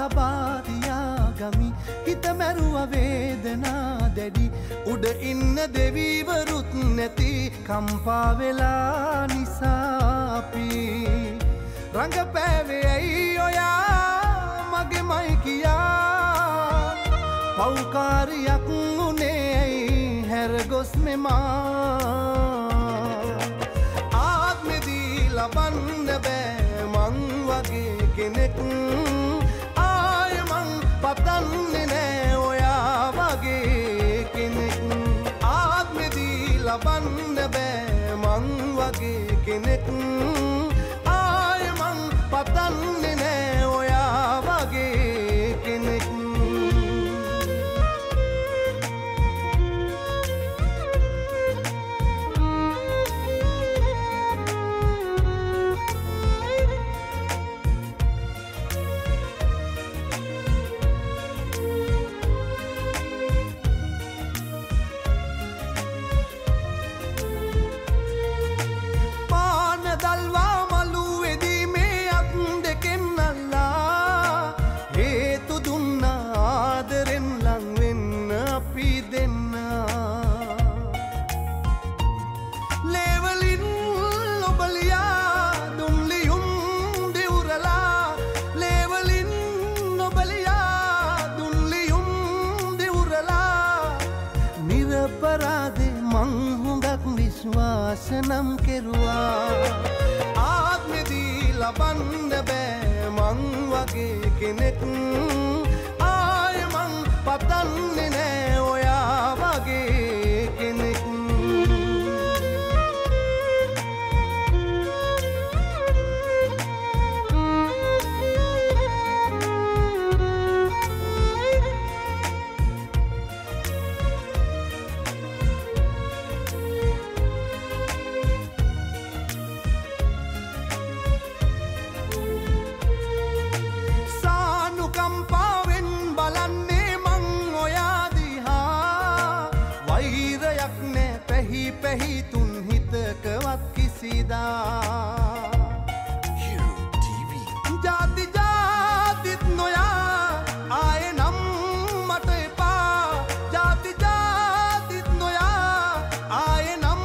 තබාතියා ගමි හිත මැරුව වේදනා දැඩි. උඩ ඉන්න දෙවීවරුත් නැති කම්පාවෙලා නිසාපි. රඟපෑවේ ඇයි ඔයා? මගේ මයි කියා. පෞකාරයක් උනේ ඇයි? හැරගොස් මෙමා. ආත්මෙදී ලබන්න වගේ කෙනෙක් විශ්වාසනම් කෙරුවා. ආත්මෙදී ලබන්න බෑ මං වගේ කෙනෙක්. පැහි පැහිතුන් හිතකවත් කිසිදා. ජාති ජාතිත් නොයා ආය නම් මට එපා. ජාති ජාතිත් නොයා ආය නම්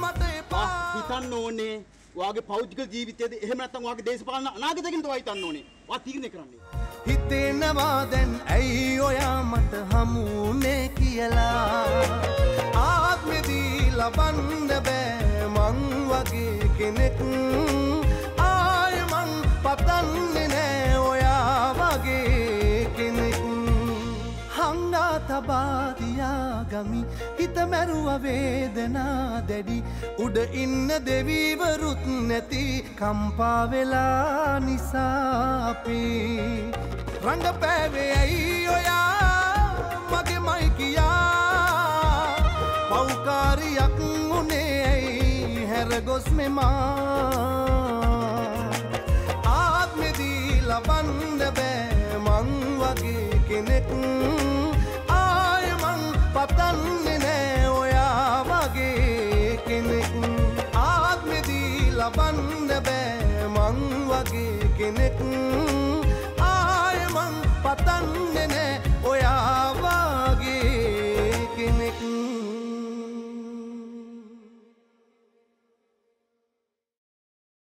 මට එපා. හිතන්න ඕනේ ඔයාගේ පෞද්ගල ජීවිතයේද එහෙම නැත්නම් ඔයාගේ දේශපාලන අනාගතයකින් තමයි හිතන්න ඕනේ. ඔයා තීරණය කරන්නේ. හිතෙනවා දැන් ඇයි ඔයා මට හමුුනේ කියලා ආත්මෙදී ලබන්න බෑ මං වගේ කෙනෙක්. ආයමං පතන්නේ නෑ ඔයා වගේ කෙනෙක්. හංගා තබාතියා ගමි හිත මැරුව වේදනා දැඩි. උඩ ඉන්න දෙවීවරුත් නැති කම්පාවෙලා නිසාපි රඟපෑවේ ඇයි ඔයා? මගේ මයි කියා පෞකාරයක් උනේ ඇයි? හැරගොස් මෙමා. ආත්මෙදී ලබන්න බෑ මං වගේ කෙනෙක්. ආයමං පතන්නේ නෑ ඔයා වගේ කෙනෙක්. ආත්මෙදී ලබන්න බෑ මං වගේ කෙනෙක්. ආයමං පතන්නේ නෑ